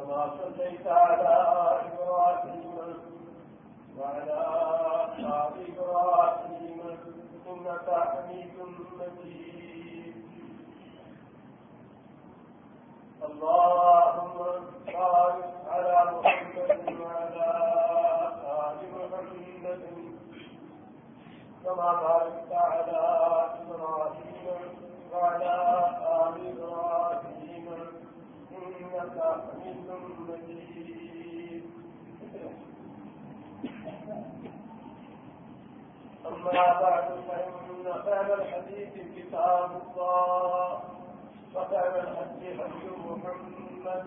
كما صليت على إبراهيم وعلى آل إبراهيم إنك حميد مجيد اللهم بارك على محمد وعلى آل محمد كما باركت على إبراهيم وعلى آل إبراهيم. إنك حميد مجيد أما بعد، فإن خير الحديث كتاب الله، وخير الحديث حديث محمد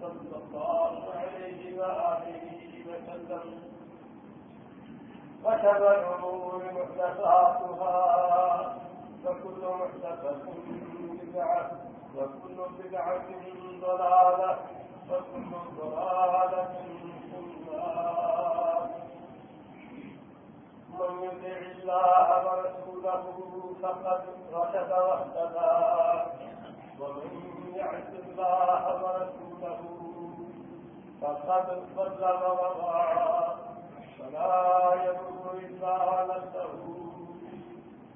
صلى الله عليه وآله وسلم، وشر الأمور محدثاتها، وكل محدثة بدعة. وكل بدعة ضلالة وكل ضلالة في النار من يطع الله ورسوله فقد رشد واهتدى ومن يعص الله ورسوله فقد ضل وضاع فلا يضر الا نفسه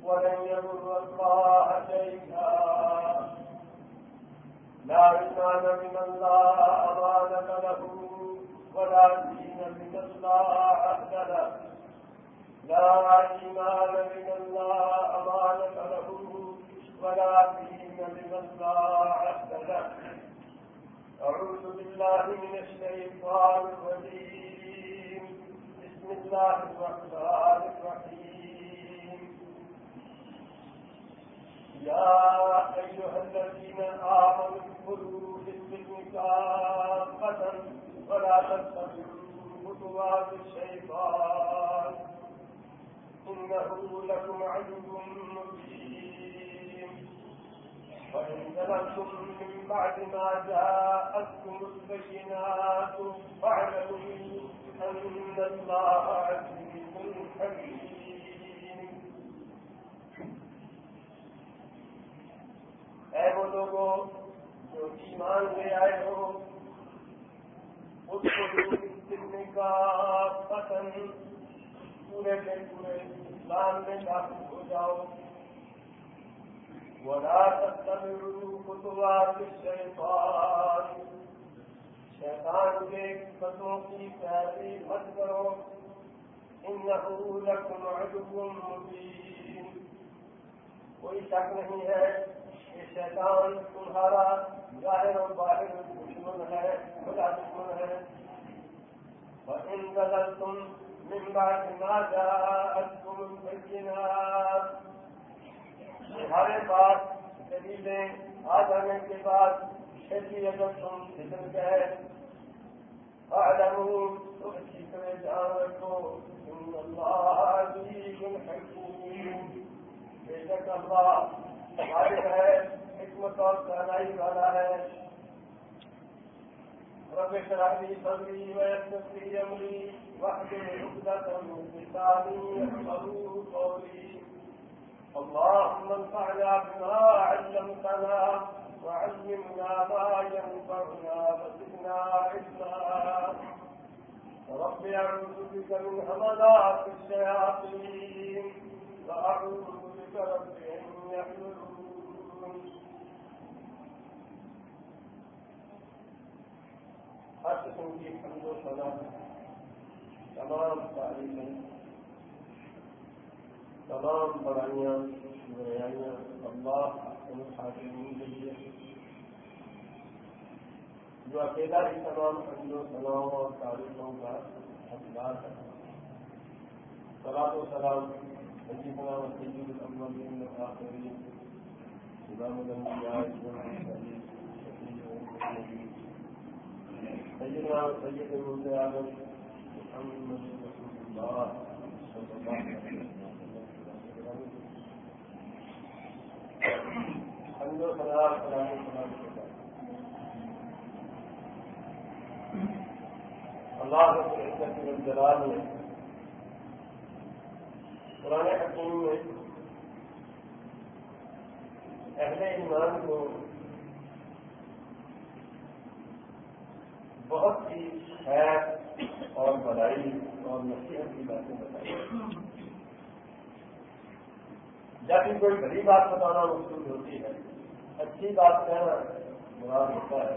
ولن يضر الله شيئا لا ايمان لمن لا امانه له ولا دين لمن لا عهد له. لا إيمان لمن لا أمانة له ولا دين لمن لا عهد له. أعوذ بالله من الشيطان الرجيم. بسم الله الرحمن الرحيم. يا أيها الذين آمنوا اذكروا في السجن كافة ولا تتبعوا خطوات الشيطان. إنه لكم عدو مبين. وإن ظلمتم من بعد ما جاءتكم البينات فاعلموا أن الله عزيز حكيم. اے وہ لوگوں ایمان لے آئے ہو۔ اس کو سیکھنے کا پسند پورے کے پورے اسلام میں داخل ہو جاؤ۔ ولا تتبعوا خطوات الشيطان۔ شیطان کے قدموں کی پیروی مت کرو۔ انه لكم عدو مبين۔ کوئی شک نہیں ہے کہ شیطان تمہارا ظاہر و باہر دشمن ہے بڑا دشمن ہے۔ وَإِن ظَلَمْتُمْ من بعد ما جاءتكم البينات۔ تمہارے پاس دلیلیں آ جانے کے بعد ایسی اگر تم فکر گئے فاعلموا تو اچھی طرح جان رکھو، ان اللہ بے شک اللہ ہمارے ہے، حکمت اور کہنائی والا ہے۔ رب اشرح لي يفقهوا قولي اللهم انفعنا بما علمتنا وعلمنا ما ينفعنا وزدنا علما۔ رب أعوذ بك من الشياطين وأعوذ ہر قسم کی حمد و سنا تمام تعلیمیں تمام بڑائیاں بریائیاں اللہ اپنے حاکمین کے لیے جو اکیلا ہی تمام حمد و سناؤں اور تعریفوں کا حقدار ہے سلام و سلام حجی سلام سيدنا وسيد آدم محمد رسول الله صلى الله عليه وسلم سلام اللہ رب العزت والجلال نے قرآن حکیم میں اہل ایمان کو بہت سی خیر اور بڑائی اور نصیحت کی باتیں بتائی۔ جب بھی کوئی بڑی بات بتانا مشکل ہوتی ہے، اچھی بات کہنا مراد ہوتا ہے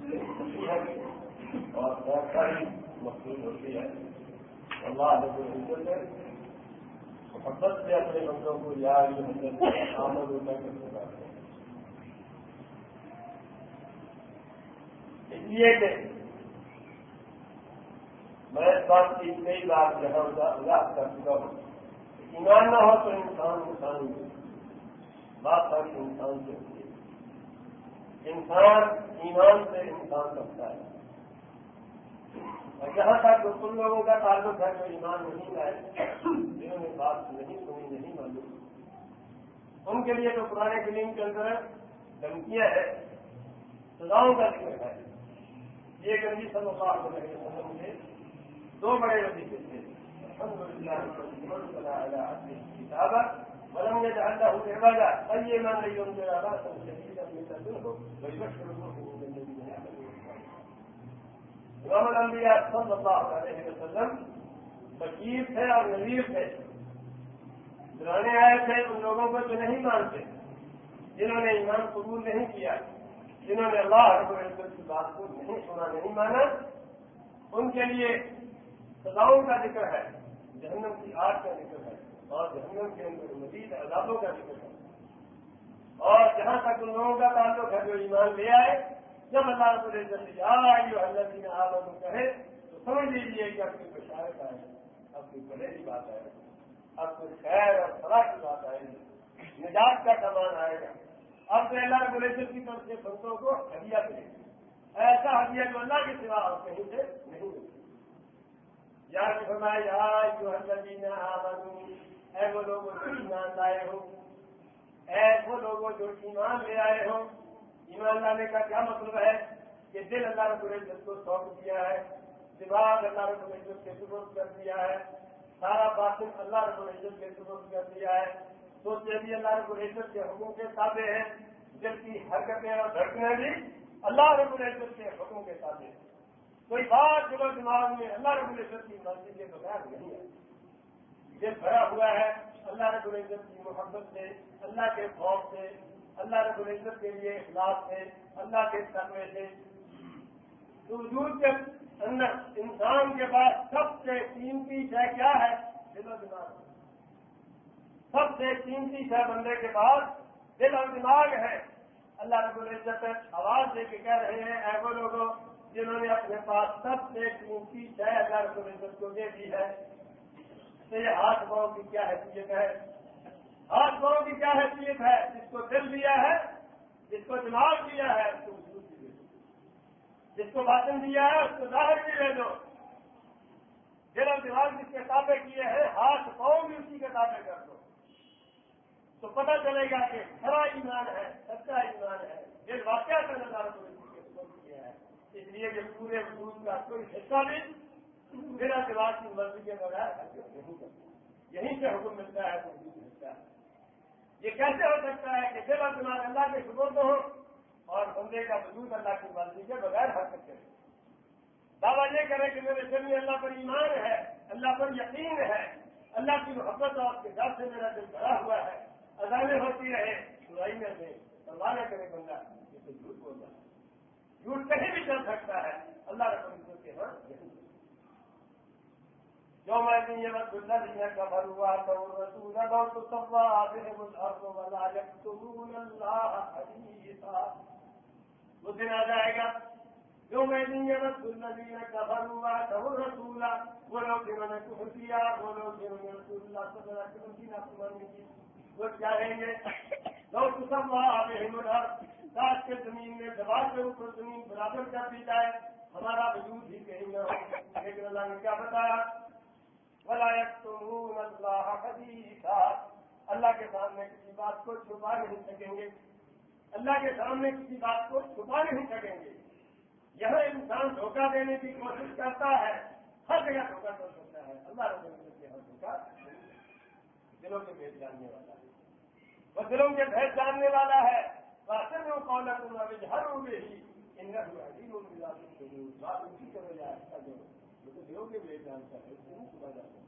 نصیحت اور خیر مقصود ہوتی ہے۔ اللہ علیہ محبت سے اپنے بندوں کو یاد حضرت آمد ہوتا کر اس لیے کہ میں اس بات کی کئی بار یہاں اجاز کر چکا ہوں ایمان نہ ہو تو انسان انسان بات ساری انسان سے ہوتی ہے انسان ایمان سے انسان کرتا ہے۔ اور جہاں تک ان لوگوں کا تعلق ہے جو ایمان نہیں لائے جنہوں نے بات نہیں سنی نہیں معلوم۔ ان کے لیے تو پرانے فلم کے اندر دھمکیاں ہیں، سزاؤں کا ذکر ہے۔ یہ گندی صلی اللہ علیہ وسلم کے دو بڑے وظیفے تھے۔ الحمد للہ کتاب ولم يجعل له عبادا قيما لينذر باسا شديدا من لدنه ويبشر المؤمنين الانبیاء صلی اللہ علیہ وسلم فقیر تھے اور نذیر تھے۔ دلانے آئے تھے، ان لوگوں کو جو نہیں مانتے، جنہوں نے ایمان قبول نہیں کیا، جنہوں نے اللہ رب العزت کی بات کو نہیں سنا، نہیں مانا، ان کے لیے سزاؤں کا ذکر ہے، جہنم کی آگ کا ذکر ہے، اور جہنم کے اندر مزید عذابوں کا ذکر ہے۔ اور جہاں تک ان لوگوں کا تعلق ہے، جو ایمان لے آئے جب اللہ رب العزت آئی جو اللہ جی نے آلو کو کہے، تو سمجھ لیجیے کہ اب کوئی بشارت آئے اب کوئی بڑے کی بات آئے اب کوئی خیر اور فلاح کی بات آئے گی نجات کا سامان آئے گا۔ اب تو اللہ رب العزت کی طرف سے بندوں کو ہدیہ ملے گی ایسا ہدیہ جو اللہ کے سوا اور کہیں سے نہیں ملے یا فرمایا جو الذین آمنوا اے وہ لوگ جو ایمان لائے ہو، اے وہ لوگ جو ایمان لے آئے ہو ایمان لانے کا کیا مطلب ہے کہ دل اللہ رب العزت کو سونپ دیا ہے، دماغ اللہ رب العزت کے سبرد کر دیا ہے، سارا باطن اللہ رب العزت کے سبرد کر دیا ہے۔ سوچے بھی اللہ رب العزت کے حکم کے تابع ہیں۔ دل کی حرکتیں اور دھڑکنیں بھی اللہ رب العزت کے حکم کے تابع ہیں۔ کوئی بات جو دماغ میں اللہ رب العزت کی مرضی کے بغیر نہیں ہے۔ یہ بھرا ہوا ہے اللہ رب العزت کی محبت سے، اللہ کے خوف سے اللہ رب العزت کے لیے اخلاق سے اللہ کے تقوی سے۔ تو وجود کے اندر انسان کے پاس سب سے قیمتی شے کیا ہے؟ دل و دماغ۔ سب سے قیمتی شے بندے کے پاس دل اور دماغ ہے۔ اللہ رب العزت آواز دے کے کہہ رہے ہیں، اے وہ لوگوں، جنہوں نے اپنے پاس سب سے قیمتی شے اللہ رب العزت کو دے دی ہے، تو یہ ہاتھ پاؤں کی کیا حیثیت ہے؟ ہاتھ پاؤں کی کیا حیثیت ہے؟ جس کو دل دیا ہے، جس کو دماغ دیا ہے، اس کو وجود بھی دے دو۔ جس کو باطن دیا ہے، اس کو ظاہر بھی دے دو۔ دل اور دماغ جس کے تابع کیے ہیں، ہاتھ پاؤں بھی اسی کے تابع کر دو۔ تو پتہ چلے گا کہ کھڑا ایمان ہے، سچا ایمان ہے۔ یہ واقعہ کا نظارہ کو کیا ہے اس لیے کہ پورے وجود کا کوئی حصہ بھی میرا دماغ کی مرضی کے بغیر نہیں کرتا۔ یہیں سے حکم ملتا ہے، تو وجود ملتا ہے۔ یہ کیسے ہو سکتا ہے کہ دل اور اللہ کے سبرد ہو اور بندے کا وجود اللہ کی مرضی کے بغیر حرکت کرے دعویٰ یہ کرے کہ میرے دل میں اللہ پر ایمان ہے، اللہ پر یقین ہے، اللہ کی محبت اور کے ڈر سے میرا دل بھرا ہوا ہے اذانیں ہوتی رہے سنائی میں سے سنوانا کرے بندہ، یہ تو جھوٹ بول رہا ہے۔ جھوٹ کہیں بھی چل سکتا ہے، اللہ رب العزت کے ہاں جو میں نے الذين كفروا واتوا الرسول لو تسوى بهم الارض ولا يكتمون الله حديثا. وہ دن آ جائے گا جو میں نے یہ بس الذين كفروا واتوا الرسول وہ لوگ جنہوں نے کفر کیا وہ لوگ نے رسول اللہ صلی اللہ علیہ وسلم کی نافرمانی کی وہ چاہیں گے لو تسوى بهم الارض کاش کے زمین میں دبا کے اوپر زمین برابر کر دی جائے. ہمارا وجود ہی کہیں نہ ہو. لیکن اللہ نے کیا بتایا؟ اللہ کے سامنے کسی بات کو چھپا نہیں سکیں گے۔ اللہ کے سامنے کسی بات کو چھپا نہیں سکیں گے۔ یہاں انسان دھوکہ دینے کی کوشش کرتا ہے۔ ہر جگہ دھوکہ کر سکتا ہے۔ اللہ رب کے ہر دھوکہ دلوں کے بھیج جاننے والا ہے۔ وہ دلوں کے بھیج جاننے والا ہے۔ واسطے میں وہ کون ہر ہوگی ہی ان کا بات ہے اس سے نہیں چھپا جاتا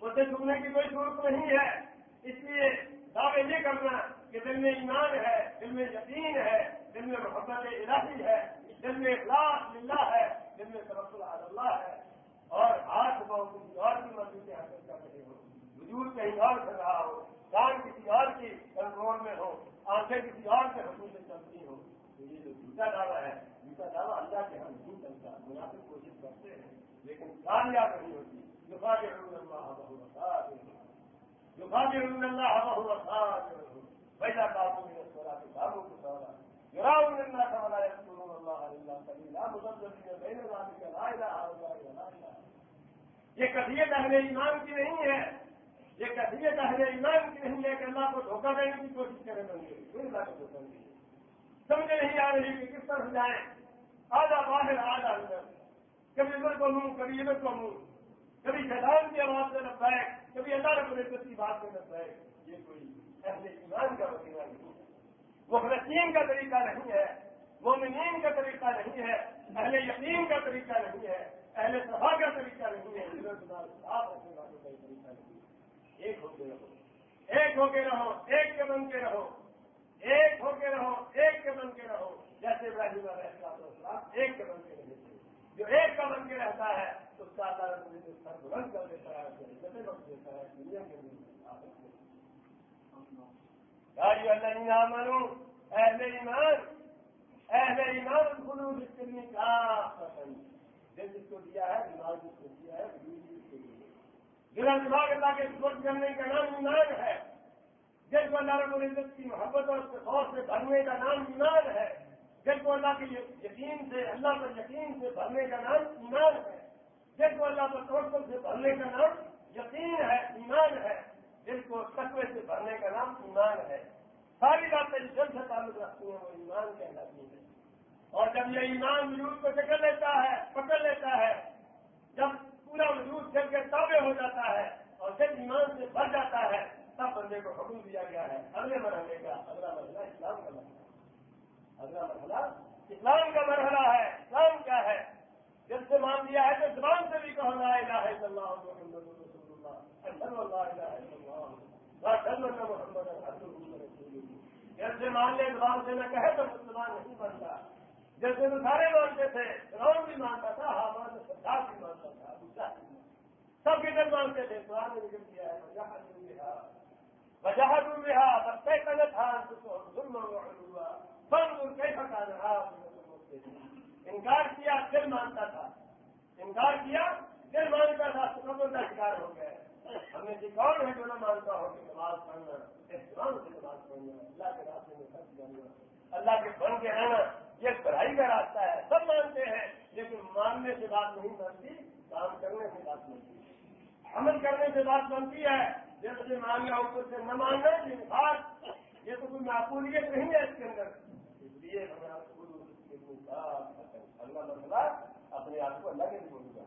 اسے چھپنے کی کوئی ضرورت نہیں ہے۔ اس لیے دعوے یہ کرنا کہ دل میں ایمان ہے، دل میں یقین ہے، دل میں محبت الہی ہے، دل میں اخلاص للہ ہے، دل میں تبصر اللہ ہے۔ اور ہاتھ بہت کسی اور کی مرضی سے حاصل کر رہے ہو۔ وجود کہیں اور کر رہا ہو کان کسی اور کی کنٹرول میں ہو، آنکھیں کسی اور کے حکم سے چلتی ہو۔ تو یہ جو جھوٹا دعویٰ ہے، جھوٹا دعویٰ اللہ کے ہم نہیں چلتا مناسب کوشش کرتے ہیں۔ لیکن کامیاب نہیں ہوتی يراون الناس ولا يذكرون الله قليلا. بين ذلك، لا الله یہ کثیت اہل ایمان کی نہیں ہے. یہ کثیت اہل ایمان کی نہیں ہے کہ اللہ کو دھوکہ دینے کی کوشش کرے بندے اللہ کو دھوکہ سمجھ نہیں آ رہی کہ کس طرح جائیں؟ آدھا باہر، آدھا اندر. کبھی ادھر کو کبھی ادھر کو منہ کبھی شیطان کی آواز میں لگتا ہے کبھی اللہ رب العزت کی بات میں لگتا ہے یہ کوئی اہل ایمان کا وسیلہ نہیں ہے۔ وہ فلسطین کا طریقہ نہیں ہے۔ وہ مومنین کا طریقہ نہیں ہے۔ اہل یقین کا طریقہ نہیں ہے۔ اہل صفا کا طریقہ نہیں ہے۔ آپ رکھنے والوں کا طریقہ نہیں ہے۔ ایک ہو کے رہو۔ ایک ہو کے رہو۔ ایک کے بن کے رہو۔ ایک ہو کے رہو۔ ایک کے بن کے رہو۔ جیسے ابراہیم علیہ السلام ایک کے بن کے رہے۔ جو ایک کا بن کے رہتا ہے اس کا اللہ سر بلند کر دیتا ہے جتنے وقت دیتا ہے، دنیا کے لیے اللہ مانو اہل ایمان اہل ایمان خلوص کرنے کا پسند دل جس کو دیا ہے، دماغ جس کو دیا ہے دلا دماغ اللہ کے سپورٹ کرنے کا نام ایمان ہے۔ جس کو اللہ رب العزت کی محبت اور خوف سے بھرنے کا نام ایمان ہے۔ جن کو اللہ کے یقین سے، اللہ پر یقین سے بھرنے کا نام ایمان ہے۔ جن کو اللہ پر توڑ سے بھرنے کا نام یقین ہے، ایمان ہے۔ جن کو تقوی سے بھرنے کا نام ایمان ہے۔ ساری باتیں جن سے تعلق رکھتی ہیں، وہ ایمان کہلاتی ہیں۔ اور جب یہ ایمان وجود کو چکر لیتا ہے، پکڑ لیتا ہے، جب پورا وجود چل کے تابع ہو جاتا ہے اور جب ایمان سے بھر جاتا ہے، تب بندے کو حکم دیا گیا ہے۔ اگلے مرحلے کا، اگلا مرحلہ اسلام کا مرحلہ۔ اگلا مرحلہ اسلام کا مرحلہ ہے، اسلام کیا ہے۔ جب سے مان لیا ہے تو زبان سے بھی کہو، لا الہ الا اللہ محمد رسول اللہ اشهد ان الہ الا اللہ واشهد ان محمد رسول اللہ۔ جب سے مان لے زبان سے نہ کہے تو مسلمان نہیں بنتا۔ جیسے تو سارے مانتے تھے، فرعون بھی مانتا تھا، حامان سردار بھی مانتا تھا، ابو سب کدھر مانتے تھے، قرآن نے ذکر کیا ہے وجہ وجہ ڈوبیا بس غلط تھا ظلم وعلوا فانظر كيف كان انکار کیا، دل مانتا تھا۔ انکار کیا، دل مانتا تھا سبوں کا شکار ہو گئے۔ ہم نے کون ہے جو نہ مانتا ہو کہ نماز پڑھنا؟ احترام سے نماز پڑھنا، اللہ کے راستے میں خرچ کرنا۔ اللہ کے بن کے رہنا، یہ پڑھائی کا راستہ ہے۔ سب مانتے ہیں، لیکن ماننے سے بات نہیں بنتی، کام کرنے سے بات بنتی۔ عمل کرنے سے بات بنتی ہے۔ جیسے ماننا اوپر سے نہ ماننا یہ بات، یہ تو کوئی معقولیت نہیں ہے اس کے اندر۔ لیے ہمیں اللہ مسئلہ اپنے آپ کو اللہ کے لیے بولوں گا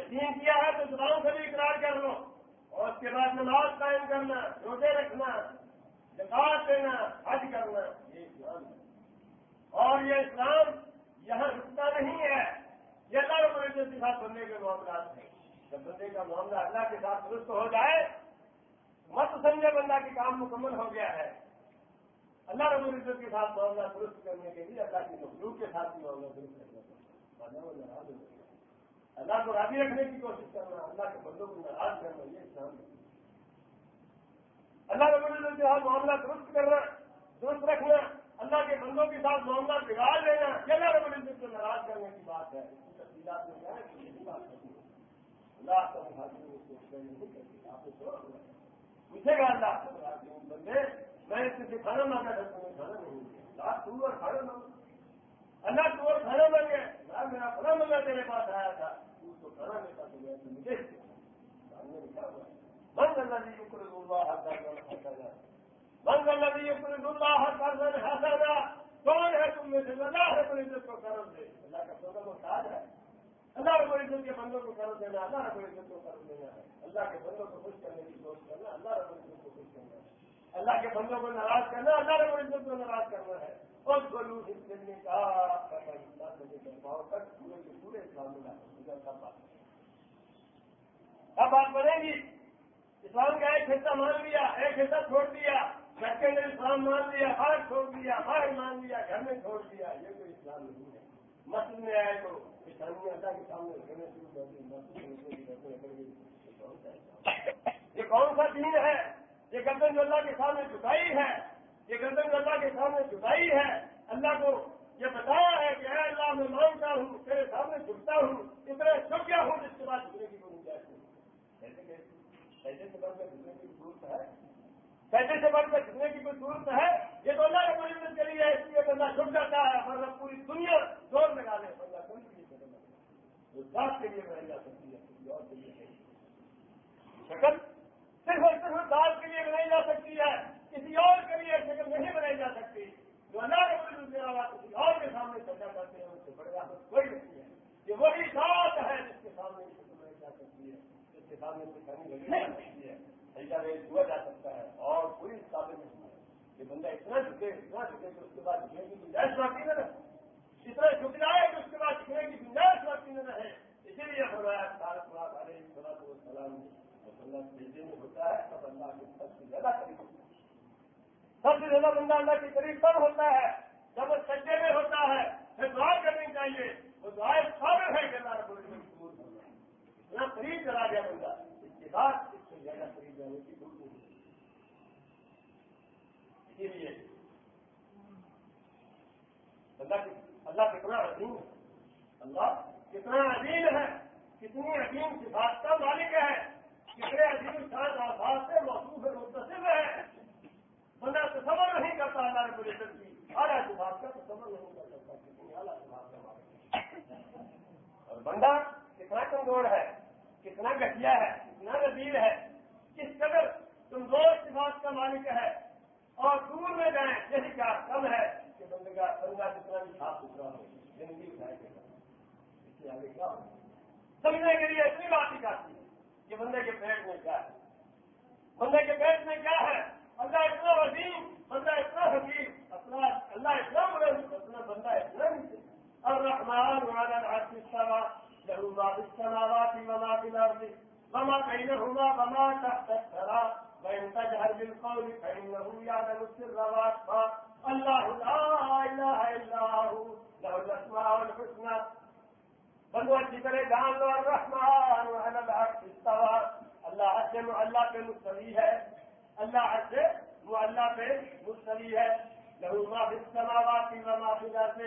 یقین کیا ہے تو زبان سے بھی اقرار کر لو اور اس کے بعد نماز قائم کرنا، روزے رکھنا زکات دینا، حج کرنا، یہ اسلام ہے۔ اور یہ اسلام یہاں رکتا نہیں ہے۔ یہ اللہ رب کے ساتھ بندے کے معاملات ہیں۔ جب بندے کا معاملہ اللہ کے ساتھ درست ہو جائے، مت سمجھے بندہ کی کام مکمل ہو گیا ہے۔ اللہ رب العزت کے ساتھ معاملہ درست کرنے کے لیے اللہ کی مخلوق کے ساتھ معاملہ درست کرنا پڑتا اللہ کو راضی رکھنے کی کوشش کرنا اللہ کے بندوں کو ناراض کرنا یہ اسلام اللہ رب العزت کے ساتھ معاملہ درست کرنا درست رکھنا، اللہ کے بندوں کے ساتھ معاملہ بگاڑ لینا یہ اللہ رب العزت کو ناراض کرنے کی بات ہے۔ اس تفصیلات میں کیا ہے اللہ کا آپ گا اللہ بندے میں اس سے کھانا مانگا تھا تمہیں کھانا نہیں رات تو اور کھانا مانگا اللہ تو اور کھانا مانگے۔ میں میرا کھانا منگا تیرے پاس آیا تھا۔ تو اس کو کھانا لیتا تو میں مجھے سامنے لکھا ہوا من الذي يقرض الله قرضا حسنا من الذي يقرض الله قرضا حسنا کون ہے تم میں سے؟ اللہ رب العزت کو قرض دے۔ اللہ کا سودا محتاج ہے۔ اللہ رب العزت کے بندوں کو قرض دینا، اللہ رب العزت کو قرض دینا ہے۔ اللہ کے بندوں کو خوش کرنے کی کوشش کرنا، اللہ رب العزت کو خوش کرنا ہے۔ اللہ کے بندوں کو ناراض کرنا اللہ رب العزت کو ناراض کرنا ہے اور گلو ہندی کا پورے اسلام میں اب بات بنے گی اسلام کا ایک حصہ مان لیا ایک حصہ چھوڑ دیا گھر کے اندر اسلام مان لیا باہر چھوڑ دیا باہر مان لیا گھر میں چھوڑ دیا یہ کوئی اسلام نہیں ہے مسجد میں آئے تو کسانی اللہ کے سامنے رکھنے شروع کر دی یہ کون سا دین ہے یہ گردن اللہ کے سامنے جھکائی ہے، یہ گردن اللہ کے سامنے جھکائی ہے، اللہ کو یہ بتایا ہے کہ اے اللہ میں مانگتا ہوں، تیرے سامنے جھکتا ہوں اتنا شکریہ ہوں جس کے بعد جھکنے کی کوئی گنجائش نہیں۔ پیسے سے بڑھ کر جھکنے کی ضرورت ہے؟ پیسے سے بڑھ کر جھکنے کی کوئی ضرورت ہے؟ یہ تو اللہ کے مریض کے لیے اس لیے بندہ چھٹ جاتا ہے ورنہ پوری دنیا زور لگا لے بندہ کوئی کے لیے جو ذات کے لیے بنائی جا سکتی ہے کسی اور کے لیے شکل صرف اور صرف ذات کے لیے بنائی جا سکتی ہے، کسی اور کے لیے شکل نہیں بنائی جا سکتی۔ جو اللہ کے مریض کے کسی اور کے سامنے چرچا کرتے ہیں اس سے بڑے آپ کوئی نہیں ہے۔ یہ وہی ذات ہے جس کے سامنے شکل بنائی جا سکتی ہے کے سامنے سکھانے لگی نہیں سکتی ہے۔ ایسا ریٹ ہوا جا سکتا ہے، اور کوئی قابل نہیں ہے۔ کہ بندہ اتنا جھکے اتنا جھکے کہ اس کے بعد جھکنے کی گنجائش باقی نہ رہے۔ اتنا جھک جائے کہ اس کے بعد جھکنے کی گنجائش باقی نہ رہے۔ اسی لیے فرمایا سارا سلاد علیہ سلاد السلام اللہ بھیجنے میں ہوتا ہے، تب اللہ کے سب سے زیادہ قریب ہوتا ہے۔ سب سے زیادہ بندہ اللہ کے قریب تب ہوتا ہے؟ جب وہ سجے میں ہوتا ہے، پھر دعا کرنی چاہیے۔ وہ دعائیں سب ہے کہ اللہ رب العزت قبول کرنا اتنا قریب چلا گیا بندہ۔ اس کے بعد اس سے زیادہ قریب جانے کی ضرورت نہیں اسی لیے اللہ اللہ کتنا عظیم ہے۔ اللہ کتنا عظیم ہے۔ کتنی عظیم صفات کا مالک ہے۔ کتنے عظیم شان آباد سے موصوف متصف ہے۔ بندہ تصور نہیں کرتا اللہ رب العزت کی۔ اعلیٰ صفات کا تصور نہیں کر سکتا کتنی اعلیٰ صفات کا مالک اور بندہ کتنا کمزور ہے، کتنا گٹیا ہے، کتنا نظیر ہے۔ کس قدر کمزور صفات کا مالک ہے۔ اور دور میں جائیں، یہی کیا کم ہے کہ بندے کا بندہ جتنا بھی صاف ستھرا ہو، زندگی اٹھائے گا۔ اس سے آگے کیا ہو سمجھنے کے لیے اتنی بات ہی کافی ہے۔ کہ بندے کے پیٹ میں کیا ہے؟ بندے کے پیٹ میں کیا ہے؟ اللہ اتنا وسیم بندہ اتنا حکیم، اپنا اللہ اتنا بلند اپنا بندہ اتنا نہیں الرحمن وعلى العرش استوى له ما في السماوات وما في الارض وما بينهما وما تحت الثرى وان تجهر بالقول فانه يعلم السر واخفى الله لا اله الا هو، له الاسماء الحسنى بندو اچھی طرح جان لو الرحمن اللہ حد سے اللہ پہ مستوی ہے اللہ حد سے وہ اللہ پہ مستوی ہے لہو ما فی السماوات وما فی الارض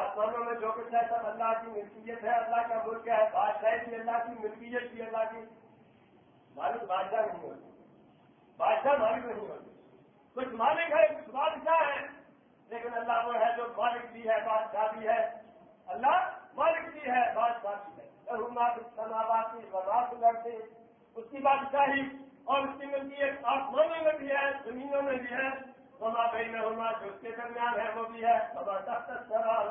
آسمانوں میں جو کچھ ہے، سب اللہ کی ملکیت ہے، اللہ کا ملک ہے. بادشاہ کی اللہ کی ملکیت کی اللہ کی. مالک بادشاہ نہیں ہوتی بادشاہ مالک نہیں ہوتی کچھ مالک ہے کچھ بادشاہ ہے لیکن اللہ وہ ہے جو مالک بھی ہے، بادشاہ بھی ہے. اللہ مالک بھی ہے بادشاہ بھی ہے سماواتی وباس لڑتے اس کی بادشاہی اور اس کی ملکیت آسمانوں میں بھی ہے، زمینوں میں بھی ہے۔ وما بین ہونا جو اس کے درمیان ہے، وہ بھی ہے۔ وما تحت سرا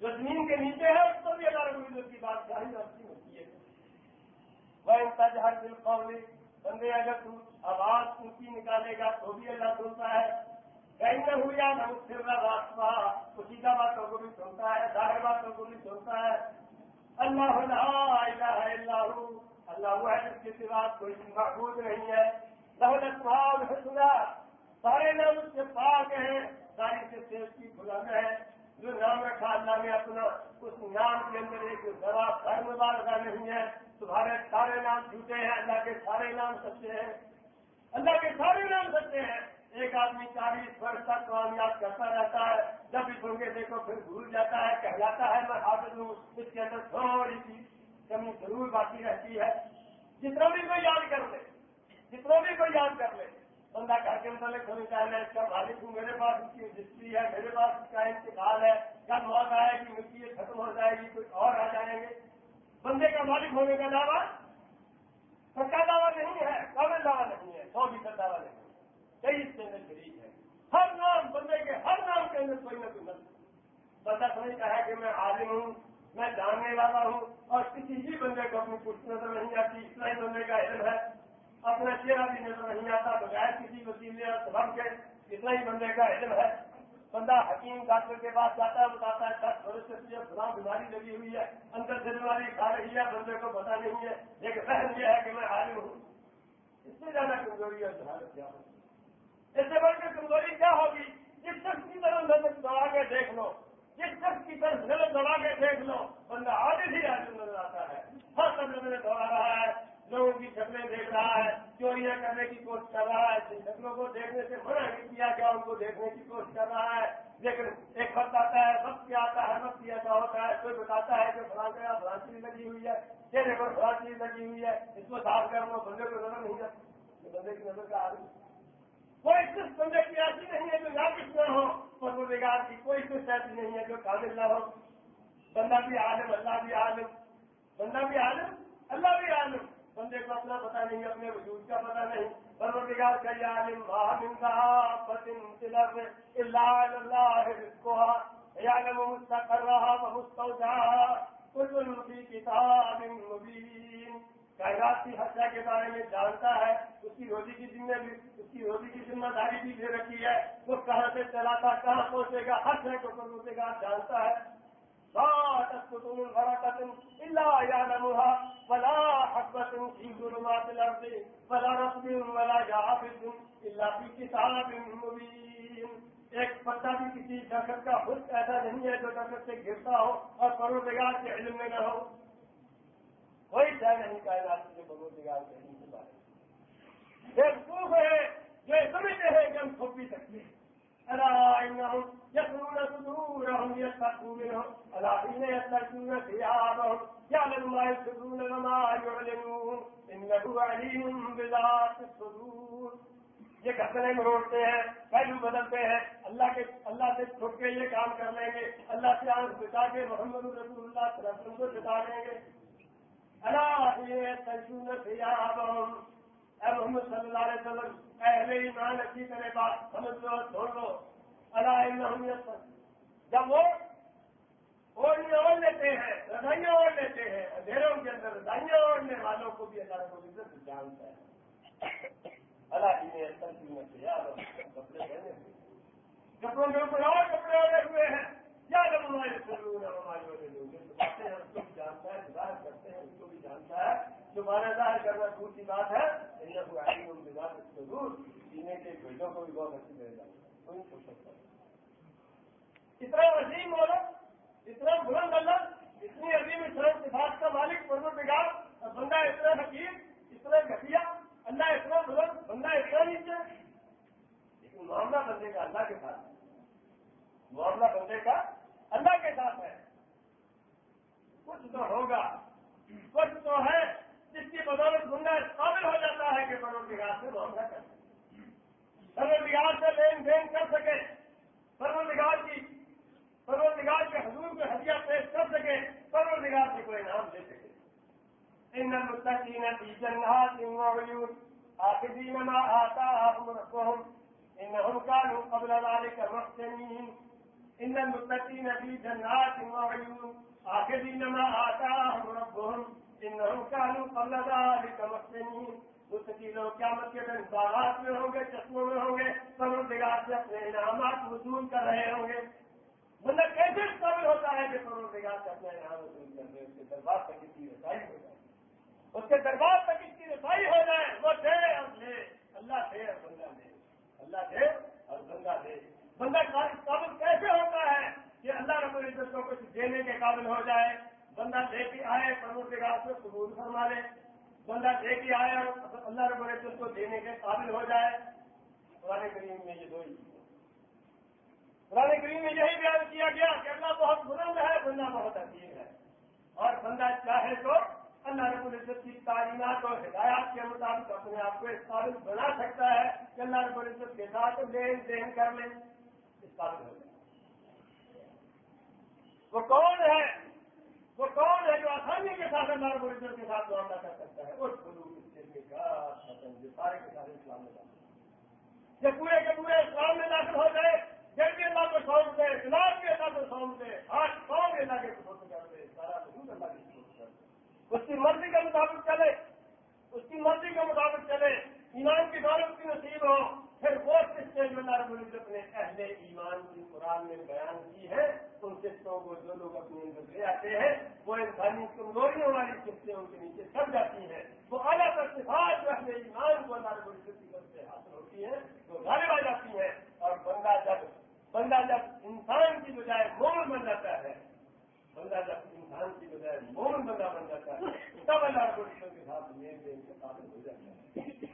جو زمین کے نیچے ہے، اس پر بھی اللہ رب العزت کی بات چاہیے اور کی ہوتی ہے۔ وہ تجہر دل بندے اگر تو آواز اونچی نکالے گا، تو بھی اللہ سنتا ہے۔ کہیں یا نہ پھر راستہ پوشیدہ باتوں کو بھی سنتا ہے ظاہر باتوں کو بھی سنتا ہے اللہ الہ الا ہو اللہ وہ ہے جس کے سوا کوئی محبوب نہیں ہے لہل اسماء الحسنہ سارے نام اس کے پاک ہیں ساری سے سیز کی بلند ہے جو نام رکھا اللہ نے اپنا، اس نام کے اندر ایک ذرا دھرم والدہ نہیں ہے. تمہارے سارے نام جھوٹے ہیں، اللہ کے سارے نام سچے ہیں. اللہ کے سارے نام سچے ہیں. ایک آدمی چالیس برس تک کامیاب کرتا رہتا ہے، جب بھی سن دیکھو پھر بھول جاتا ہے، کہلاتا ہے، میں حافظ ہوں، اس کے اندر تھوڑی سی کمی ضرور باقی رہتی ہے۔ جتنا بھی کوئی یاد کر لے، جتنا بھی کوئی یاد کر لے، بندہ گھر کے متعلق ہونے چاہے اس کا مالک ہوں، میرے پاس اس کی رجسٹری ہے، میرے پاس اس کا انتقال ہے کب موت آئے گی مٹی ختم ہو جائے گی، کچھ اور آ جائیں گے بندے کا مالک ہونے کا دعویٰ، سچا دعویٰ نہیں ہے قابل دعویٰ نہیں ہے، سو فیصد دعویٰ نہیں ہے۔ کئی اس کے اندر شریک ہے۔ ہر نام بندے کے ہر نام کے اندر کوئی نہ کوئی مت بندہ سمجھتا ہے کہ میں عالم ہوں، میں جاننے والا ہوں اور کسی بھی بندے کو اپنی کچھ نظر نہیں آتی اتنا ہی بندے کا علم ہے۔ اپنا چہرہ بھی نظر نہیں آتا، بغیر کسی وسیلے اور سبب کے اتنا ہی بندے کا علم ہے۔ بندہ حکیم ڈاکٹر کے پاس جاتا ہے، بتاتا ہے سر تھوڑے سے فلاں بیماری لگی ہوئی ہے، اندر سے بیماری کھا رہی ہے، بندے کو پتا نہیں ہے۔ ایک فہم یہ ہے کہ میں حاضر ہوں۔ اس سے زیادہ کمزوری ہے جہالت کیا ہوگی اس سے بڑھ کر کمزوری کیا ہوگی؟ جس شخص کی طرف نظر دوڑا کے دیکھ لو، جس شخص کی طرف نظر دوڑا کے دیکھ لو، بندہ آگے ہی آگے نظر آتا ہے۔ ہر سب میں دوڑا رہا ہے، لوگوں کی شکلیں دیکھ رہا ہے، چوریاں کرنے کی کوشش کر رہا ہے، جن شکلوں کو دیکھنے سے منع نہیں کیا گیا، ان کو دیکھنے کی کوشش کر رہا ہے۔ لیکن ایک وقت آتا ہے، وقت کیا آتا ہے، وقت ایسا ہوتا ہے، کوئی بتاتا ہے کہ فلاں کا فلاں چیز لگی ہوئی ہے، چہرے پر فلاں چیز لگی ہوئی ہے، اس کو صاف کر لو بندے کو نظر نہیں جاتا بندے کی نظر کا آدمی کوئی صرف بندے کی ایسی نہیں ہے جو نہ کچھ نہ ہو پروزگار کی کوئی صرف ایسی نہیں ہے جو کامل نہ ہو۔ بندہ بھی عالم، اللہ بھی عالم۔ بندہ بھی عالم، اللہ بھی عالم۔ بندے کو اپنا پتا نہیں، اپنے وجود کا پتا نہیں۔ پروردگار کا یہ عالم یعلم مستقرها ومستودعها كل في كتاب مبين کائنات کی حسا کے بارے میں جانتا ہے، اس کی روزی کی ذمہ اس کی روزی کی ذمہ داری بھی دے رکھی ہے۔ وہ کہاں سے چلاتا کہاں پہنچے گا ہر شہر کو پروردگار جانتا ہے۔ ایک پتا بھی کسی درخت کا خود ایسا نہیں ہے جو درخت سے گرتا ہو اور پروردگار کے علم میں نہ ہو۔ کوئی شہ نہیں، کائنات سے پروردگار کے علم کے بارے میں ایک ہے جو سمجھتے ہیں کہ ہم کھو بھی سکتے ہیں۔ ألا إنهم يخلون صدورهم یہ گردنے مروڑتے ہیں، پہلو بدلتے ہیں۔ اللہ کے، اللہ سے چھوٹ کے یہ کام کر لیں گے۔ اللہ سے آنکھ بچا کے محمد رسول اللہ صلی اللہ علیہ وسلم کو بتا دیں گے اللہ یہ تجون سیاحم اے محمد صلی اللہ علیہ وسلم، اہل ایمان اچھی طرح بات سمجھ لو چھوڑ لو اللہ جب وہ اوڑھنے اوڑھ لیتے ہیں رضائیاں اوڑھ لیتے ہیں، اندھیروں کے اندر رضائیاں اوڑھنے والوں کو بھی اللہ کو عزت جانتا ہے. اللہ جی نے کپڑے پہنے کپڑوں کے اوپر اور کپڑے اوڑے ہوئے ہیں. کیا جب ہمارے سلون ہمارے والے کو بھی جانتا ہے، ظاہر کرتے ہیں اس کو بھی جانتا ہے۔ جو مانا ظاہر کرنا دور کی بات ہے ضرور جینے کے بھیجوں کو بھی بہت اچھی طرح جانتا ہے۔ کوئی پوچھ سکتا۔ ہے اتنا عظیم عورت اتنا بلند اللہ اتنی عظیم اسلام صفات کا مالک پرو بگاڑ اور بندہ اتنا حقیق اتنا گھٹیا، اللہ اتنا بلند، بندہ اتنا نیچے لیکن معاملہ بندے کا اللہ کے ساتھ۔ معاملہ بندے کا اللہ کے ساتھ ہے۔ کچھ تو ہوگا، کچھ تو ہے۔ جس کی بدولت بندہ قابل ہو جاتا ہے کہ پروردگار سے معاملہ کر سکے سے لین دین کر سکے پروردگار کی پروردگار کے حضور کو ہدیہ پیش کر سکے پروردگار سے کوئی نام لے سکے۔ ان المتقین فی جنات وعیون آخذین ما آتاهم ربهم انهم كانوا قبل ذلك محسنين ان المتقین فی جنات وعیون آخذین ما آتاهم ربهم مستقی لوگ قیامت کے دن باغات میں ہوں گے، چشموں میں ہوں گے سرو سے اپنے انعامات وصول کر رہے ہوں گے۔ مطلب بندہ کیسے قابل ہوتا ہے کہ سرو سے اپنے انعام وصول کر رہے اس کے دربار تک اس کی رسائی ہو جائے۔ اس کے دربار تک اس کی رسائی ہو جائے۔ وہ دے اور لے۔ اللہ دے اور بندہ دے۔ اللہ دے اور بندہ دے۔ بندہ قابل کیسے ہوتا ہے کہ اللہ رب العزت کو کچھ دینے کے قابل ہو جائے؟ بندہ دے کے آئے پرور سے قبول فرما لے۔ بندہ دے کے آئے اور اللہ رب العزت کو دینے کے قابل ہو جائے۔ قرآن کریم میں یہ دو ہی قرآن کریم میں یہی بیان کیا گیا کہ اللہ بہت بلند ہے، بندہ بہت عظیم ہے۔ اور بندہ چاہے تو اللہ رب العزت کی تعلیمات اور ہدایات کے مطابق اپنے آپ کو اس قابل بنا سکتا ہے کہ اللہ رب العزت کے ساتھ لین دین کر لیں اس قابل ہو جائے وہ کون ہے؟ وہ کون ہے جو آسانی کے ساتھ اللہ رب العزت کے ساتھ معاملہ کر سکتا ہے؟ اس گلو کا جو سارے کے سارے اسلام میں داخل جب پورے کے پورے اسلام میں داخل ہو جائے جب بھی اللہ کو سونپ دے علاج بھی اللہ کو سونپ دے، ہاتھ سو بھی اللہ کے سپورٹ کر دے، سارا وجود اللہ کی سپورٹ کر دے۔ اس کی مرضی کے مطابق چلے، اس کی مرضی کے مطابق چلے، ایمان کی دولت کی نصیب ہو۔ پھر وہ قسطیں جو اللہ رب العزت نے اہل ایمان کی قرآن میں بیان کی ہے، ان قسطوں کو جو لوگ اپنے اندر لے آتے ہیں، وہ انسانی کمزوریوں والی قسطیں ان کے نیچے سب جاتی ہیں۔ وہ اعلیٰ تصفات جو اہل ایمان کو اللہ رب العزت کی طرف سے حاصل ہوتی ہیں، وہ غالب آ جاتی ہیں۔ اور بندہ جب بندہ جب انسان کی بجائے مومن بن جاتا ہے، بندہ جب انسان کی بجائے مومن بندہ بن جاتا ہے، تب اللہ رب العزت کے ساتھ لین دین کے قابل ہو جاتا ہے۔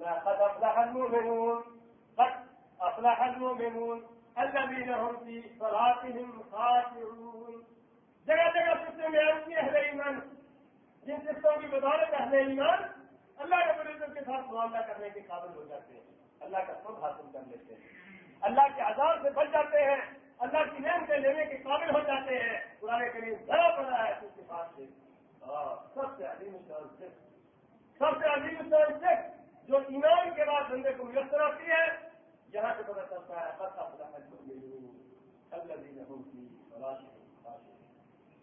قد أفلح المؤمنون. قد أفلح المؤمنون. الذين هم في صلاتهم خاشعون. جگہ جگہ سستے میں ایسی اہل ایمان. جن سستوں کی بدولت اہل ایمان، اللہ کے العزت کے ساتھ معاملہ کرنے کے قابل ہو جاتے ہیں. اللہ کا سب حاصل کر لیتے ہیں. اللہ کے عذاب سے بچ جاتے ہیں. اللہ کی نیم سے لینے کے قابل ہو جاتے ہیں پرانے قریب ذرا پڑا ہے اس کے پاس سے سب سے عظیم سے سب سے عظیم سے جو ایمان کے بعد بندے کو میسر آتی ہے یہاں سے پتا چلتا ہے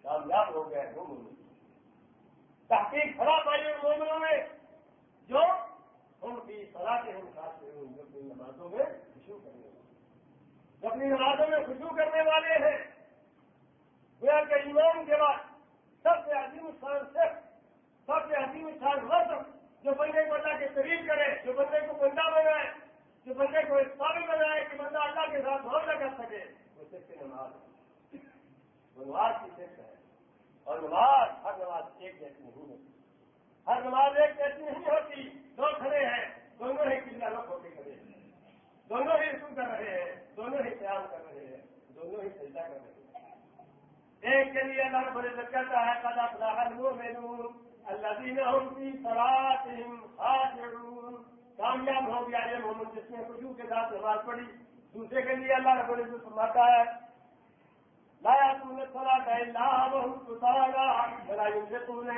کامیاب ہو گئے وہ تحقیق خراب آئی ان مومنوں میں جو ان کی سلاح کے ہم خاص اپنی نمازوں میں خوشبو کرنے والے اپنی نمازوں میں خوشبو کرنے والے ہیں۔ وہ کے ایمان کے بعد سب سے عظیم شان صرف، سب سے عظیم شان رسم جو بندے کو اللہ کے قریب کرے، جو بندے کو بندہ بنائے، جو بندے کو اس قابل بنائے کہ بندہ اللہ کے ساتھ معاملہ کر سکے، وہ صرف نماز ہے۔ نماز کی صرف ہے۔ اور نماز، ہر نماز ایک جیسی نہیں ہوتی ہر نماز ایک جیسی نہیں ہوتی، دو کھڑے ہیں، دونوں ہی کلیا رخ ہوتے کھڑے ہیں۔ دونوں ہی رسو کر رہے ہیں، دونوں ہی قیام کر رہے ہیں، دونوں ہی سجدہ کر رہے ہیں۔ ایک کے لیے اللہ بڑے کہتا ہے کدا فلاح میں الذين هم في صلاتهم خاشعون۔ کامیاب ہو گیا یہ محمد جس نے خوشبو کے ساتھ نماز پڑھی۔ دوسرے کے لیے اللہ رب العزت فرماتا ہے لایا تم نے سلا کہ لا بہت اتارا بلا سے تم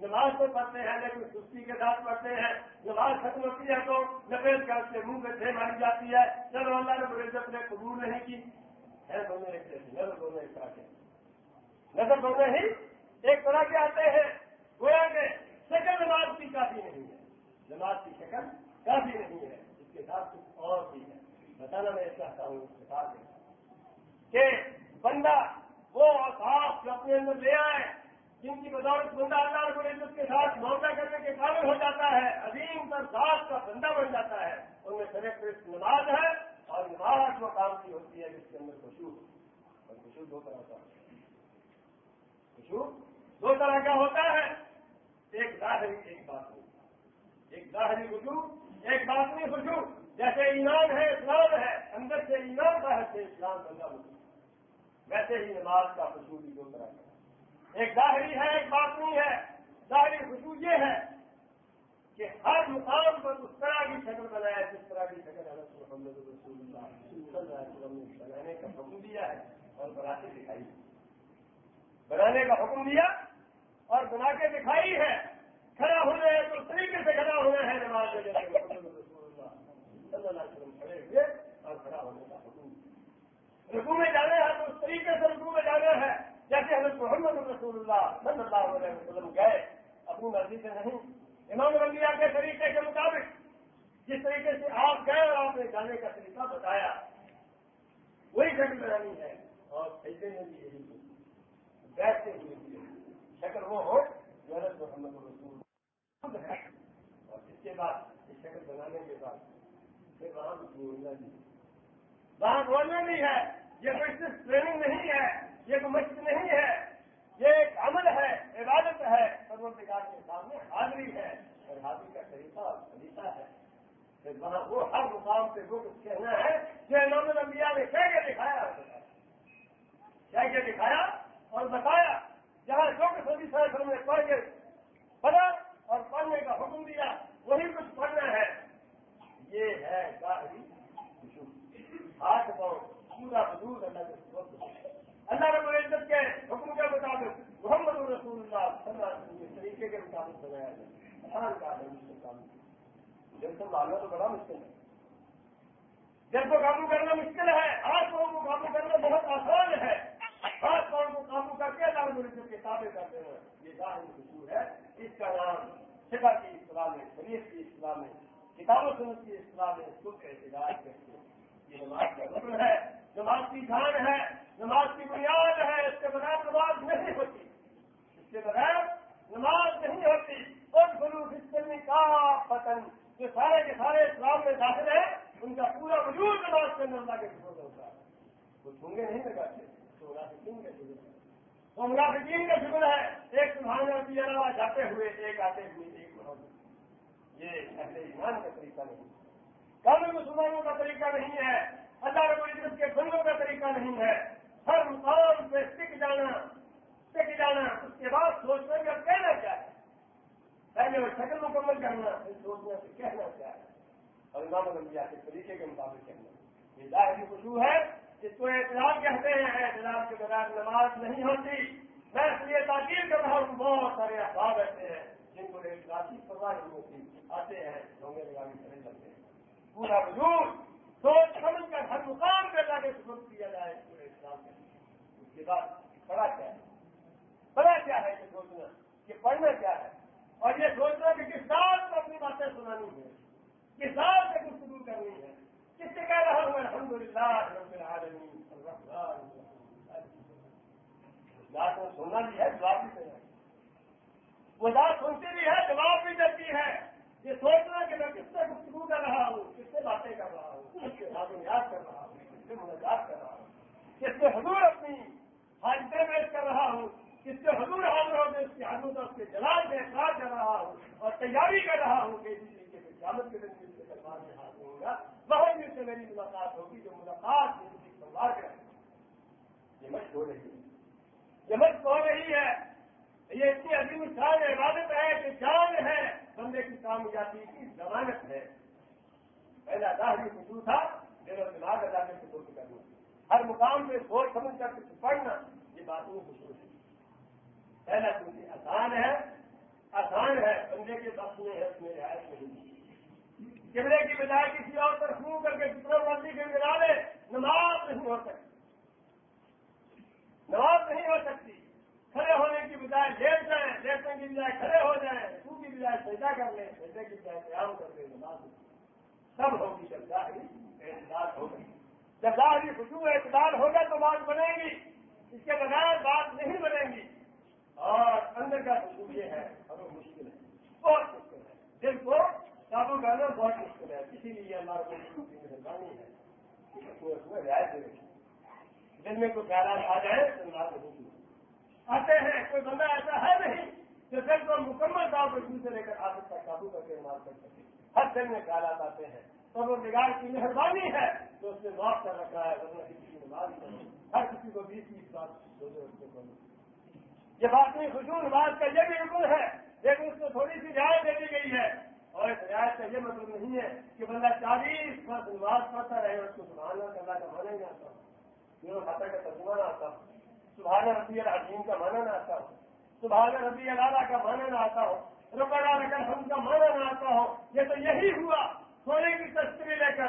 نماز تو پڑھتے ہیں لیکن سستی کے ساتھ پڑھتے ہیں، نماز ختم ہوتی ہے تو نفیز کا اس کے منہ میں دے ماری جاتی ہے۔ چلو اللہ رب العزت نے قبول نہیں کی۔ ہے دونوں ایک نظر دونوں ایک طرح کے نظر دونوں ہی ایک طرح کے آتے ہیں، گویا کہ شکل نماز کی کافی نہیں ہے۔ نماز کی شکل کافی نہیں ہے، اس کے ساتھ کچھ اور بھی ہے۔ بتانا میں چاہتا ہوں اس کے ساتھ کہ بندہ وہ صاف جو اپنے اندر لے آئے، جن کی بدولت بندہ اللہ رب العزت کے ساتھ معاملہ کرنے کے قابل ہو جاتا ہے، عظیم پر ذات کا بندہ بن جاتا ہے۔ ان میں سر نماز ہے اور نماز وہ کام کی ہوتی ہے جس کے اندر خوشبو اور خوشبو دو طرح کا خوشبو دو طرح کا ہوتا ہے، ایک ظاہری ایک بات ایک ظاہری وجود ایک بات نہیں خوشبو جیسے ایمان ہے، اسلام ہے، اندر سے ایمان، باہر سے اسلام، بندہ وجود ویسے ہی نماز کا خوشبو بھی دو طرح کا ایک ظاہری ہے، ایک بات نہیں ہے۔ ظاہری خوشبو یہ ہے کہ ہر مقام پر اس طرح کی شکل بنایا، جس طرح کی شکل محمد رسول اللہ بنانے کا حکم دیا ہے اور بناتے دکھائی بنانے کا حکم دیا اور بنا کے دکھائی ہے۔ کھڑا ہونے تو طریقے سے کھڑا ہونا ہے نماز کے کھڑے ہوئے اور کھڑا ہونے کا حکم رکو میں جانا ہے تو اس طریقے سے رکو میں جانا ہے۔ جیسے حضرت محمد رسول اللہ صلی اللہ علیہ وسلم گئے، اپنی مرضی سے نہیں، امام رنگیا کے طریقے کے مطابق جس طریقے سے آپ گئے اور آپ نے جانے کا طریقہ بتایا، وہی شکل بنانی ہے اور سجدے میں بھی یہی بیٹھتے ہوئے شکل وہ ہو جو حضرت محمد رسول ہے۔ اور اس کے بعد، اس شکل بنانے کے بعد، پھر وہاں بھی وہاں بولنا بھی ہے، یہ کوئی صرف ٹریننگ نہیں ہے، یہ کوئی مشق نہیں ہے، یہ ایک عمل ہے، عبادت ہے۔ پروردگار کے سامنے حاضری ہے، اور حاضری کا طریقہ طریقہ ہے۔ وہاں وہ ہر مقام پہ وہ کچھ کہنا ہے جو امام الانبیاء نے کہہ کے دکھایا۔ کہہ کے دکھایا اور بتایا۔ جہاں جو کچھ نبی صلی اللہ نے پڑھ کے پڑھا اور پڑھنے کا حکم دیا، وہی کچھ پڑھنا ہے۔ یہ ہے گاہی ہاتھ پاؤں پورا حضور اللہ کے اللہ رب العزت کے حکم کے مطابق محمد رسول اللہ صلی اللہ علیہ وسلم کے طریقے کے مطابق بنایا جائے۔ آسان کا ہے مشکل کام جب کو ماننا تو بڑا مشکل ہے۔ جب کو قابو کرنا مشکل ہے ہاتھ پاؤں کو قابو کرنا بہت آسان ہے۔ ہاتھ پاؤں کو قابو کر کے اللہ رب العزت کے تابع کرتے ہیں۔ یہ ظاہر خوشبو ہے۔ اس کا نام شفا کی اصطلاح میں شریف کی اصطلاح میں، کتاب و سنت کی اصطلاح میں خود احتجاج کرتے ہیں۔ یہ نماز کا رکن ہے، نماز کی جان ہے، نماز کی بنیاد ہے، اس کے بغیر نماز نہیں ہوتی۔ اس کے بغیر نماز نہیں ہوتی۔ اور گرو فلم کا پتن جو سارے کے سارے اسلام میں داخل ہیں، ان کا پورا وجود نماز کے اندر اللہ کے شکر ہوتا ہے۔ وہ ڈھونگے نہیں لگاتے تو منافقین کا شکر ہے وہ منافقین کا شکر ہے ایک سبحان کی علاوہ جاتے ہوئے، ایک آتے ہوئے، ایک محمد یہ ایسے ایمان کا طریقہ نہیں۔ کامل مسلمانوں کا طریقہ نہیں ہے، اللہ رب العزت کے بندوں کا طریقہ نہیں ہے۔ ہر مقام پہ سکھ جانا سکھ جانا، اس کے بعد سوچنا کہ اب کہنا کیا ہے؟ پہلے وہ شکل مکمل کرنا، پھر سوچنا سے کہنا کیا ہے؟ اور امام الانبیاء کے طریقے کے مطابق کہنا یہ ظاہری خوشبو ہے جس کو احتجاج کہتے ہیں احتجاج کے بغیر نماز نہیں ہوتی۔ میں اس لیے تاکیر کر رہا ہوں، بہت سارے افراد ایسے ہیں جن کو ایک راسی پرواہ نہیں ہوتی آتے ہیں ڈھونگے لگا کے چلے جاتے ہیں۔ پورا وجود سوچ سمجھ کر ہر مقام پہ لا کے سبق کیا جائے پورے اسلام میں اس کے بعد پڑھا کیا ہے؟ پڑھا کیا ہے یہ سوچنا؟ کہ پڑھنا کیا ہے؟ اور یہ سوچنا کہ کس سال کو اپنی باتیں سنانی ہے کس سال سے گفتگو کرنی ہے؟ کس سے کہہ رہا ہوں الحمد للہ رب العالمین سننا بھی ہے، جواب بھی دینا وہ بات سنتی بھی ہے، جواب بھی دیتی ہے۔ یہ سوچنا کہ میں کس سے گفتگو کر رہا ہوں، کس سے باتیں کر رہا ہوں، کس سے یاد کر رہا ہوں، کس سے ملاقات کر رہا ہوں، کس سے حضور اپنی حاجتیں پیش کر رہا ہوں، کس سے حضور حاضر ہوتے اس کی حضرت اس کے جلال میں اخراج کر رہا ہوں اور تیاری کر رہا ہوں کہ اسی طریقے سے کے دن کے دربار میں حاضر ہوں گا۔ بہت دن سے میری ملاقات ہوگی جو ملاقات زندگی سنبھال کر یہ مشق ہو رہی ہے۔ یہ مشق ہو رہی ہے۔ یہ اتنی عظیم شان عبادت ہے کہ جان ہے، بندے کی کامیابی کی ضمانت ہے۔ پہلا ظاہری خوشبو تھا، میرا دماغ ادا کے کوشش کرنا ہر مقام پہ سوچ سمجھ کر کچھ پڑھنا، یہ بات نہیں خوشبو ہے۔ پہلا کیونکہ آسان ہے آسان ہے، بندے کے بخش میں ہے، اس میں رعایت نہیں۔ کمرے کی بجائے کسی اور پر شروع کر کے جتنا مرضی کے ملا لے نماز نہیں ہو سکتی نماز نہیں ہو سکتی کھڑے ہونے کی بجائے لیٹ جائیں لیٹنے کی بجائے کھڑے ہو جائیں تو کی بجائے سجا کر لیں سجے کی بجائے قیام کر لیں نماز سب ہوگی جب ظاہری اعتدار ہوگی جب ظاہری خوشبو اعتدار ہوگا تو بات بنے گی۔ اس کے بغیر بات نہیں بنے گی۔ اور اندر کا خوشبو یہ ہے، اور وہ مشکل ہے۔ بہت مشکل ہے۔ دل کو قابو کرنا بہت مشکل ہے۔ اسی لیے ہمارے کی مہربانی ہے اس میں رعایت دے رکھی دل میں کوئی خیالات آ جائے تو نماز آتے ہیں، کوئی بندہ ایسا ہے نہیں جو دل کو مکمل طور پر سے لے کر آدت تک قابو کر کے استعمال کر سکے ہر دل میں خیالات آتے ہیں۔ تو وہ نگار کی مہربانی ہے جو اس نے معاف کر رکھا ہے، ورنہ کسی کی نماز کرو ہر کسی کو بیس بیس بات دو دو یہ بات نہیں خوشبو نماز کا یہ بھی رکن ہے۔ لیکن اس کو تھوڑی سی رعایت دے دی گئی ہے۔ اور اس رعایت کا یہ مطلب نہیں ہے کہ بندہ چالیس بس نماز پڑھتا رہے اس کو سنبھالنا کرنا کا مانا ہی آتا۔ ہوں خاطر کا ترجمہ آتا۔ ہوں سبحان ربی العظیم کا مانا نہ آتا۔ ہو سبحان ربی اللہ کا مانا نہ آتا۔ ہو ربنا لگا ہم کا مانا نہ آتا ہو، یہ تو یہی ہوا۔ سونے کی تصویر لے کر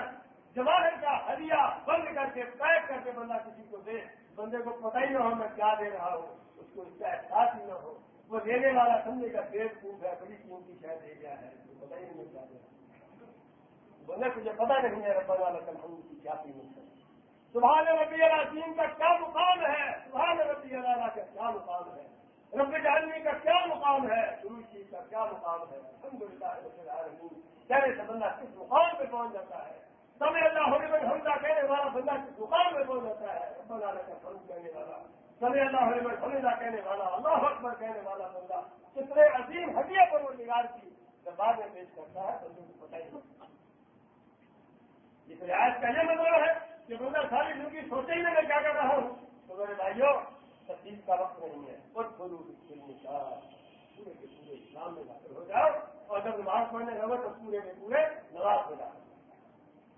جواہر کا ہریا بند کر کے پیک کر کے بندہ کسی کو دے۔ بندے کو پتہ ہی نہ ہو میں کیا دے رہا ہوں، اس کو اس کا احساس ہی نہ ہو۔ وہ دینے والا سمجھے کا دیو خوب ہے، بڑی قیمتی شاید دے گیا ہے پتہ ہی نہیں کیا دے رہا۔ بندے تجھے پتا نہیں ہے رب والا ہم کی کیا قیمت ہے۔ سبحان ربی العظیم کا کیا مقام ہے؟ سبحان ربی اللہ کا کیا مقام ہے؟ رب جانوی کا کیا مقام ہے؟ گرو جی کا کیا مقام ہے؟ الحمد للہ کہنے سے بندہ کس مقام پہ پہنچ جاتا ہے؟ سمے اللہ ہونے میں حملہ کہنے والا بندہ کس مقام پہ پہنچ جاتا ہے؟ رب اللہ کا فرم کہنے والا۔ سمے اللہ ہونے میں حملہ کہنے والا، اللہ اکبر کہنے والا بندہ۔ کتنے عظیم ہڈیا پر وہ نگار کی جب بعد میں پیش کرتا ہے بندے کو پتہ ہی اس رعایت کا یہ مطلب ہے کہ بندہ ساری زندگی سوچے ہی میں کیا کر رہا ہوں۔ تو میرے بھائیوں تقسیم کا وقت نہیں ہے۔ خود خود پورے کے پورے اسلام میں داخل ہو جاؤ اور جب نماز پڑھنے لگو تو پورے کے پورے نماز میں داخل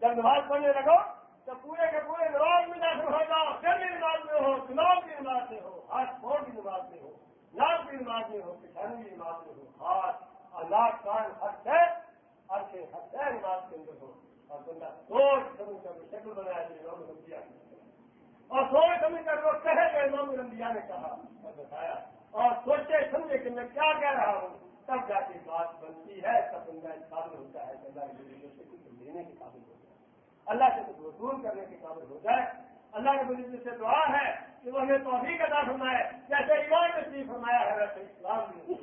جب نماز پڑھنے لگو تو پورے کے پورے نماز میں داخل ہو جاؤ۔ جب بھی نماز میں ہو چناؤ کی نماز میں ہو، ہاتھ پھوڑ کی نماز میں ہو ناک کی نماز میں ہو کسانی کی نماز میں ہو، ہاتھ اور ناک کان حق ہے ہر کے حق ہے نماز کے اندر ہو۔ اور بندہ سوچ، سمجھ کر شکل بنایا جائے اور سوچ سمجھ کر وہ کہے گا امام الانبیاء نے کہا، اور بتایا، اور سوچے سمجھے کہ میں کیا کہہ رہا ہوں۔ تب جا کے بات بنتی ہے، تب بندہ قابل ہوتا ہے اللہ کے سے کچھ لینے کے قابل ہو جائے اللہ سے کچھ وصول کرنے کے قابل ہو جائے۔ اللہ کے بجلی سے دعا ہے کہ وہ ہمیں توفیق ادا فرمائے۔ جیسے ایمان نصیب فرمایا ہے، ویسے اسلام بھی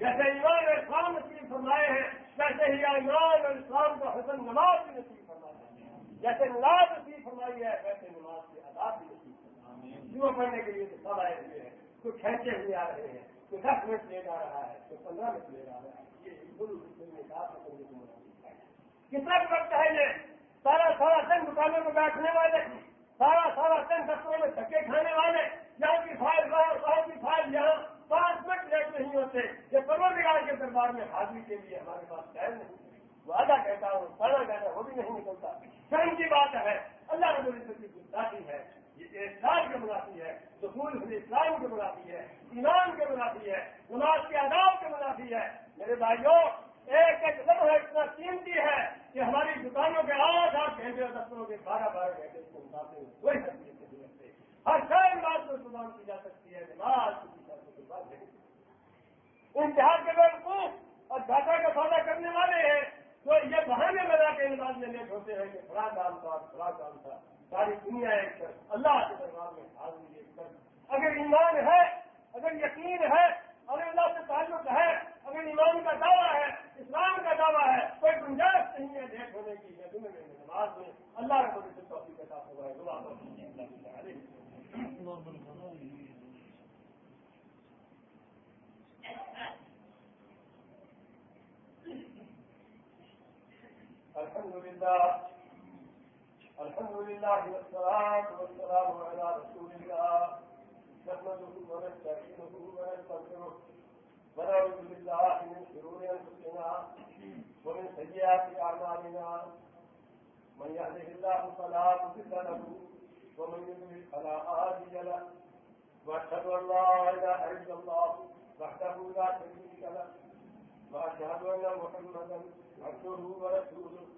جیسے ایمان اسلام نصیب فرمائے ہیں، ویسے ہی ایمان اور اسلام کا حسن نماز بھی نصیب فرمایا جیسے نماز فرمائی ہے ویسے نماز کے آداب بھی نصیب جمعہ پڑھنے کے لیے تو سب آئے ہوئے ہیں۔ کوئی کھینچے ہوئے آ رہے ہیں، کوئی دس منٹ لے جا رہا ہے، کوئی پندرہ منٹ لے جا رہا ہے۔ یہ بالکل کتنا وقت ہے یہ، سارا سارا دن دکانوں میں بیٹھنے والے، سارا سارا دن دفتروں میں دھکے کھانے والے، یہاں کی فائل وہاں کی فائل یہاں، پانچ منٹ لیٹ نہیں ہوتے۔ یہ پرور نگار کے دربار میں حاضری کے لیے ہمارے پاس ٹائم نہیں وعدہ کہتا ہوں پڑھا کہتا وہ بھی نہیں نکلتا۔ شرم کی بات ہے۔ اللہ رب العزت کی گستاخی ہے، یہ اسلام کے منافی ہے سکول اسلام کے منافی ہے، ایمان کے منافی ہے، نماز کے آداب کے منافی ہے۔ میرے بھائیوں، ایک ایک لمحہ اتنا قیمتی ہے کہ ہماری دکانوں کے آٹھ آٹھ گھنٹے اور دفتروں کے بارہ بارہ گھنٹے کو مقابلے میں کوئی حیثیت نہیں رکھتے ہر شاید بات میں قربان کی جا سکتی ہے، نماز کی قربان نہیں۔ امتحان کے لوگ اور دادا کا سودا کرنے والے ہیں تو یہ بہانے لگا کے نماز میں ہیں کہ بڑا کام تھا، بڑا کام تھا۔ ساری دنیا ایک کر اللہ کے دربار میں حاضری ایک کر اگر ایمان ہے، اگر یقین ہے، اگر اللہ سے تعلق ہے، اگر ایمان کا دعویٰ ہے، اسلام کا دعویٰ ہے، کوئی گنجائش نہیں ہے لیٹ ہونے کی دنیا میں نماز میں۔ اللہ کے بڑے سے توفیق کے ہوا ہے الحمد لله. الحمد لله والصلاة والسلام على رسول الله. نحمده ونستعينه ونستغفره. ونعوذ بالله من شرور أنفسنا ومن سيئات أعمالنا. من يهده الله فلا مضل له ومن يضلل فلا هادي له. وأشهد أن لا إله إلا الله وحده لا شريك له. وأشهد أن محمدا عبده ورسوله.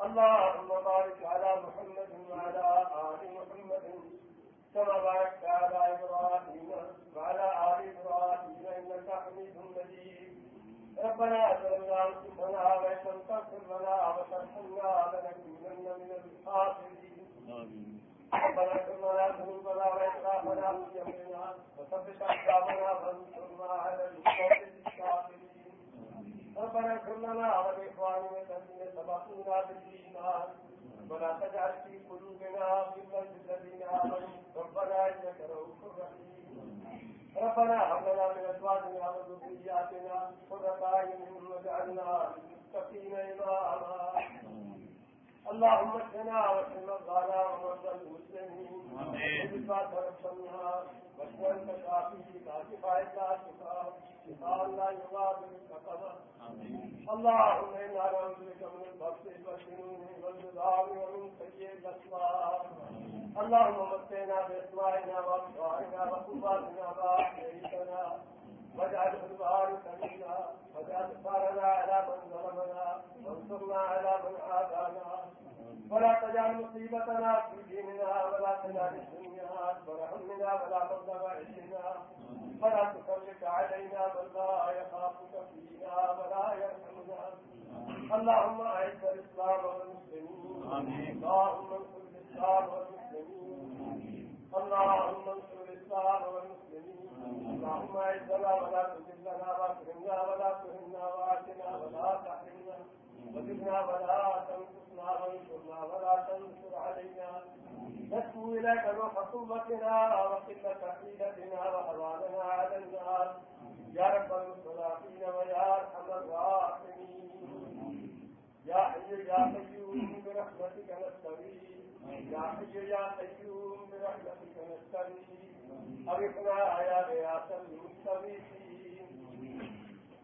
اللهم بارك على محمد وعلى آل محمد كما باركت على إبراهيم وعلى آل إبراهيم إنك حميد مجيد. ربنا ظلمنا أنفسنا وإن تغفر لنا وترحمنا لنكونن من الخاسرين. ربنا اغفر لنا ذنوبنا وإسرافنا في أمرنا وثبت أقدامنا وانصرنا على القوم الكافرين. ربنا اغفر لنا ولإخواننا الذين سبقونا بالإيمان ولا تجعل في قلوبنا غلا للذين آمنوا ربنا إنك رؤوف رحيم ربنا هب لنا من أزواجنا وذرياتنا قرة أعين واجعلنا للمتقين إماما اللهم اكفنا واشف مرضانا ومرضى المسلمين بالبعث ربنا اللهم انا نعوذ بك من البخس والجنون والجذام ومن سيء الاسماء اللهم متنا باسمائنا وابصارنا وقواتنا واحييتنا واجعل الوارث منا واجعل ثارنا على من ظلمنا وانصرنا على من عادانا. ولا تجعل مصيبتنا في ديننا ولا تجعل الدنيا اكبر همنا ولا مبلغ علمنا ولا تسلط علينا من لا يخافك فينا ولا يرحمنا اللهم اعز الاسلام والمسلمين اللهم انصر الاسلام والمسلمين اللهم انصر الاسلام والمسلمين اللهم اعزنا ولا تذلنا واكرمنا ولا تهنا واعتنا ولا تحرمنا وزدنا ولا تنقصنا وانصرنا ولا تنصر علينا نشكو اليك روح قوتنا وقله وهواننا على الناس يا رب المستضعفين ويا ارحم الراحمين يا حي يا قيوم برحمتك نستغيث يا حي يا قيوم برحمتك نستغيث أغثنا يا غياث المستغيثين